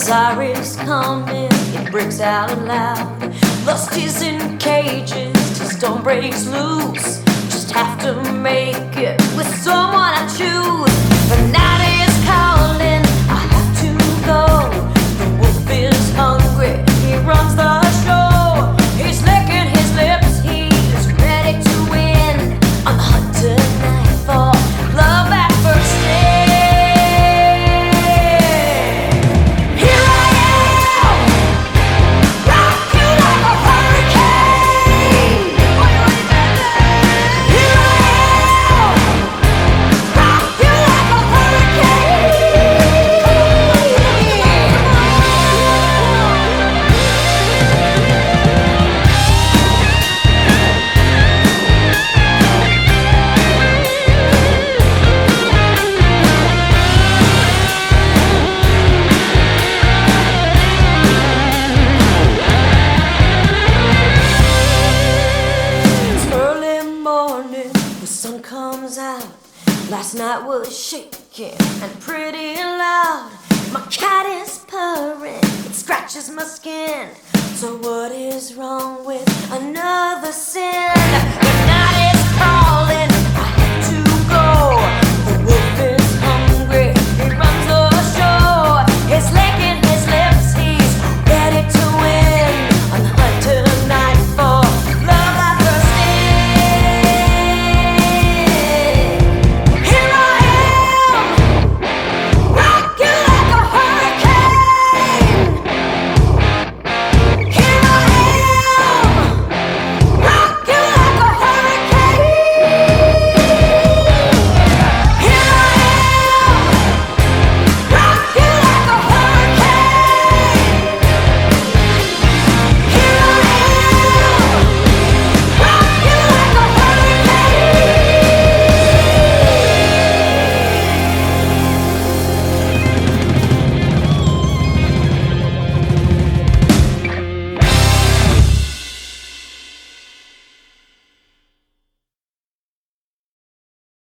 desire is coming, it breaks out loud. Lust is in cages, just don't break loose. Just have to make it with so sun comes out. Last night was shaking and pretty loud. My cat is purring, it scratches my skin. So, what is wrong with another sin?